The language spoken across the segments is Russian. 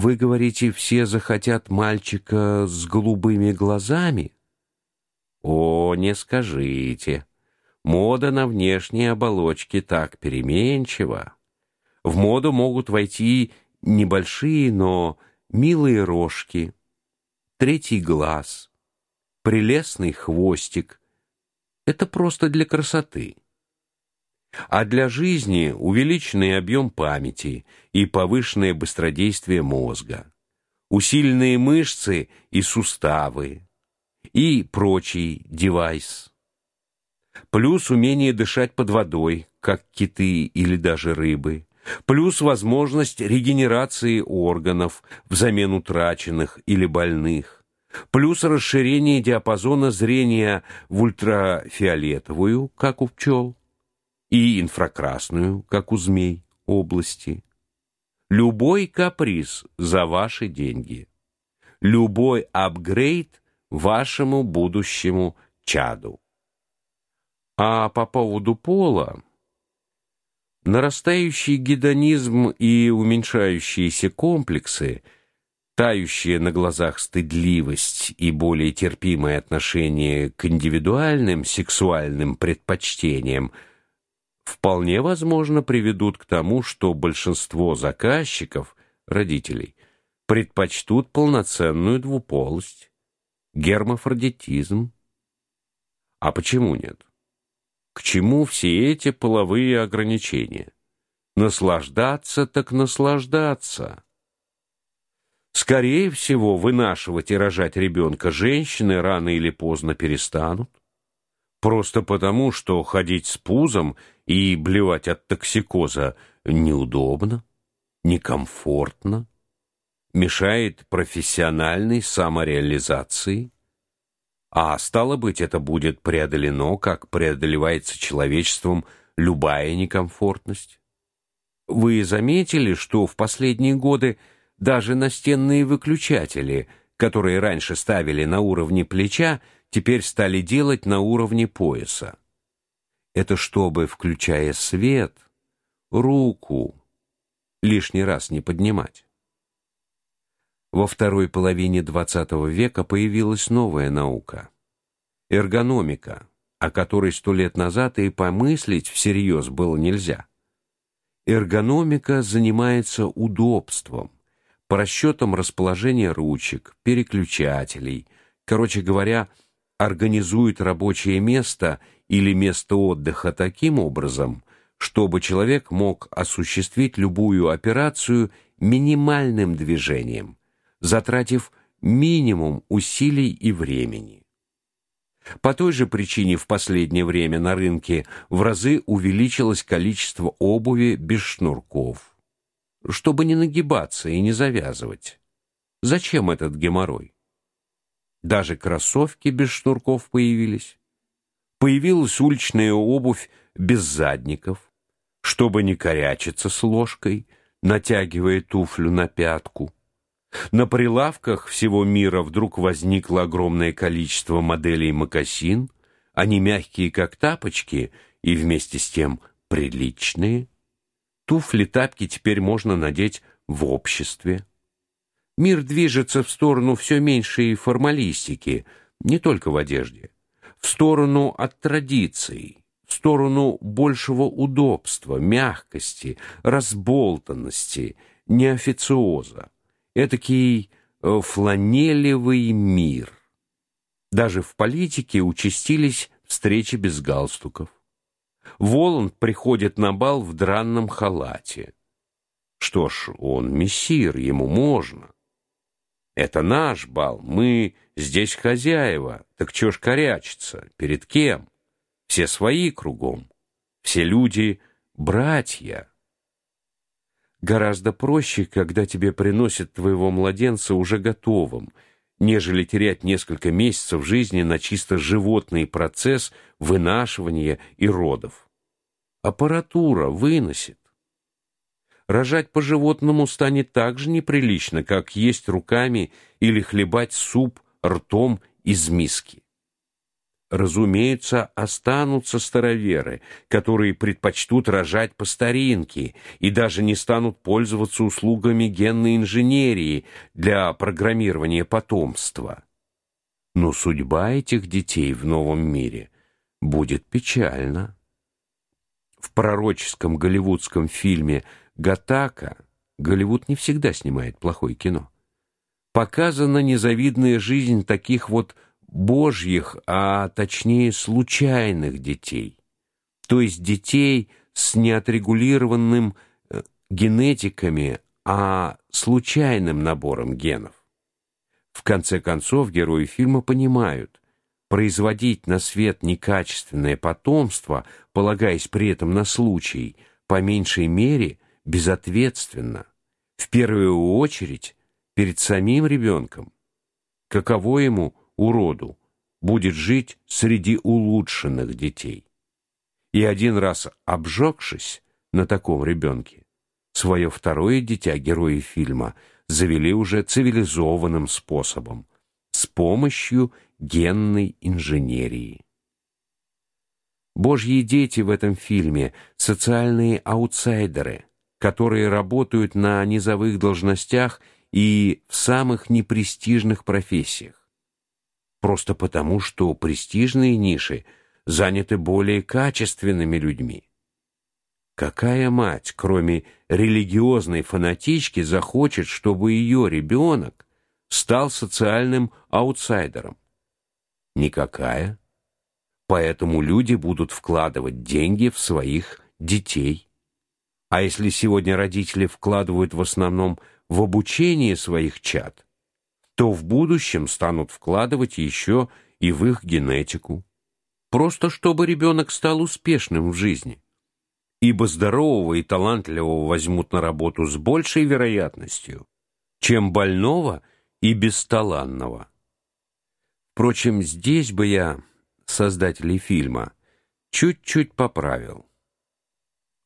Вы говорите, все захотят мальчика с голубыми глазами? О, не скажите. Мода на внешние оболочки так переменчива. В моду могут войти небольшие, но милые рожки, третий глаз, прелестный хвостик. Это просто для красоты. А для жизни увеличенный объем памяти и повышенное быстродействие мозга, усиленные мышцы и суставы и прочий девайс. Плюс умение дышать под водой, как киты или даже рыбы. Плюс возможность регенерации органов взамен утраченных или больных, плюс расширение диапазона зрения в ультрафиолетовую, как у пчел, и инфракрасную, как у змей, области. Любой каприз за ваши деньги. Любой апгрейд вашему будущему чаду. А по поводу пола Нарастающий гедонизм и уменьшающиеся комплексы, тающая на глазах стыдливость и более терпимое отношение к индивидуальным сексуальным предпочтениям вполне возможно приведут к тому, что большинство заказчиков, родителей, предпочтут полноценную двуполость, гермафродитизм. А почему нет? К чему все эти половые ограничения? Наслаждаться так наслаждаться. Скорее всего, вынашивать и рожать ребенка женщины рано или поздно перестанут. Просто потому, что ходить с пузом и блевать от токсикоза неудобно, некомфортно, мешает профессиональной самореализации. А стало быть, это будет преодолено, как преодолевается человечеством любая некомфортность. Вы заметили, что в последние годы даже настенные выключатели, которые раньше ставили на уровне плеча, теперь стали делать на уровне пояса. Это чтобы, включая свет, руку лишний раз не поднимать. Во второй половине XX века появилась новая наука эргономика, о которой сто лет назад и помыслить всерьез было нельзя. Эргономика занимается удобством, по расчетам расположения ручек, переключателей, короче говоря, организует рабочее место или место отдыха таким образом, чтобы человек мог осуществить любую операцию минимальным движением, затратив минимум усилий и времени. По той же причине в последнее время на рынке в разы увеличилось количество обуви без шнурков, чтобы не нагибаться и не завязывать. Зачем этот геморрой? Даже кроссовки без шнурков появились. Появилась уличная обувь без задников, чтобы не корячиться с ложкой, натягивая туфлю на пятку. На прилавках всего мира вдруг возникло огромное количество моделей мокасин, они мягкие как тапочки и вместе с тем приличные. Туфли-тапки теперь можно надеть в обществе. Мир движется в сторону все меньшей формалистики, не только в одежде, в сторону от традиций, в сторону большего удобства, мягкости, разболтанности, неофициоза этакий э, фланелевый мир. Даже в политике участились встречи без галстуков. Воланд приходит на бал в дранном халате. Что ж, он мессир, ему можно. Это наш бал, мы здесь хозяева, так чё ж корячиться, перед кем? Все свои кругом, все люди — братья. Гораздо проще, когда тебе приносят твоего младенца уже готовым, нежели терять несколько месяцев жизни на чисто животный процесс вынашивания и родов. Аппаратура выносит. Рожать по-животному станет так же неприлично, как есть руками или хлебать суп ртом из миски. разумеется, останутся староверы, которые предпочтут рожать по старинке и даже не станут пользоваться услугами генной инженерии для программирования потомства. Но судьба этих детей в новом мире будет печальна. В пророческом голливудском фильме Гатака Голливуд не всегда снимает плохое кино. Показана незавидная жизнь таких вот божьих, а точнее случайных детей. То есть детей с неотрегулированным э, генетиками, а случайным набором генов. В конце концов герои фильма понимают, производить на свет некачественное потомство, полагаясь при этом на случай, по меньшей мере безответственно, в первую очередь перед самим ребенком. Каково ему уроду, будет жить среди улучшенных детей. И один раз обжегшись на таком ребенке, свое второе дитя герои фильма завели уже цивилизованным способом, с помощью генной инженерии. Божьи дети в этом фильме социальные аутсайдеры, которые работают на низовых должностях и в самых непрестижных профессиях просто потому, что престижные ниши заняты более качественными людьми. Какая мать, кроме религиозной фанатички, захочет, чтобы ее ребенок стал социальным аутсайдером? Никакая. Поэтому люди будут вкладывать деньги в своих детей. А если сегодня родители вкладывают в основном в обучение своих чад, то в будущем станут вкладывать еще и в их генетику. Просто чтобы ребенок стал успешным в жизни. Ибо здорового и талантливого возьмут на работу с большей вероятностью, чем больного и бесталанного. Впрочем, здесь бы я создателей фильма чуть-чуть поправил.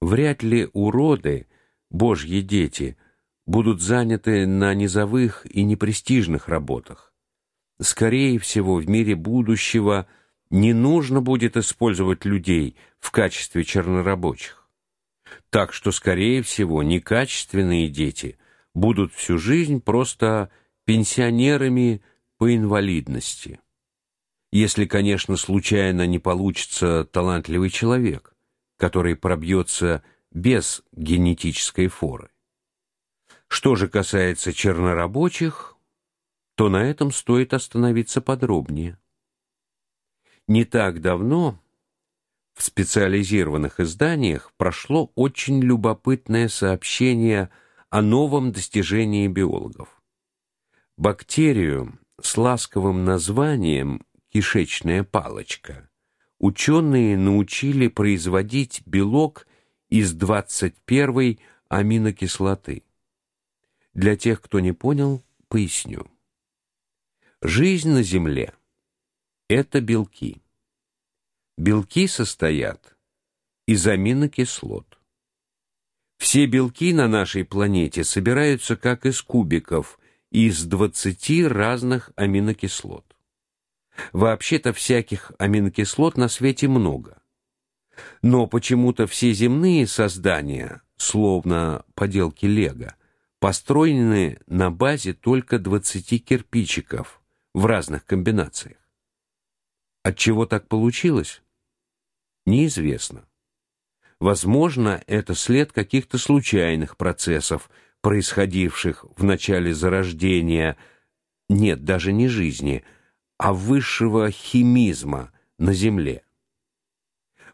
Вряд ли уроды, божьи дети, будут заняты на низовых и непрестижных работах. Скорее всего, в мире будущего не нужно будет использовать людей в качестве чернорабочих. Так что, скорее всего, некачественные дети будут всю жизнь просто пенсионерами по инвалидности. Если, конечно, случайно не получится талантливый человек, который пробьется без генетической форы. Что же касается чернорабочих, то на этом стоит остановиться подробнее. Не так давно в специализированных изданиях прошло очень любопытное сообщение о новом достижении биологов. Бактерию с ласковым названием кишечная палочка ученые научили производить белок из 21 аминокислоты. Для тех, кто не понял, поясню. Жизнь на Земле – это белки. Белки состоят из аминокислот. Все белки на нашей планете собираются как из кубиков из 20 разных аминокислот. Вообще-то всяких аминокислот на свете много. Но почему-то все земные создания, словно поделки лего, построены на базе только 20 кирпичиков в разных комбинациях. От чего так получилось? Неизвестно. Возможно, это след каких-то случайных процессов, происходивших в начале зарождения, нет, даже не жизни, а высшего химизма на Земле.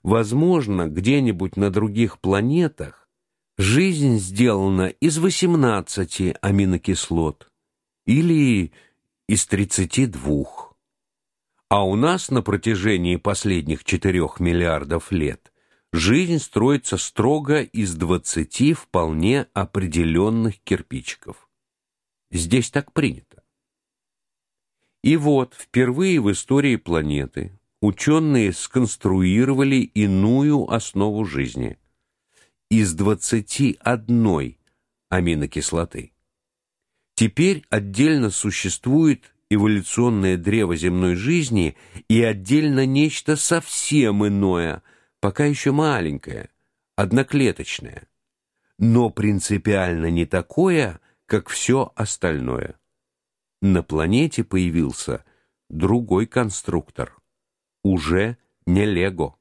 Возможно, где-нибудь на других планетах Жизнь сделана из 18 аминокислот или из 32. А у нас на протяжении последних 4 миллиардов лет жизнь строится строго из 20 вполне определенных кирпичиков. Здесь так принято. И вот, впервые в истории планеты ученые сконструировали иную основу жизни – из 21 аминокислоты. Теперь отдельно существует эволюционное древо земной жизни и отдельно нечто совсем иное, пока еще маленькое, одноклеточное, но принципиально не такое, как все остальное. На планете появился другой конструктор, уже не Лего.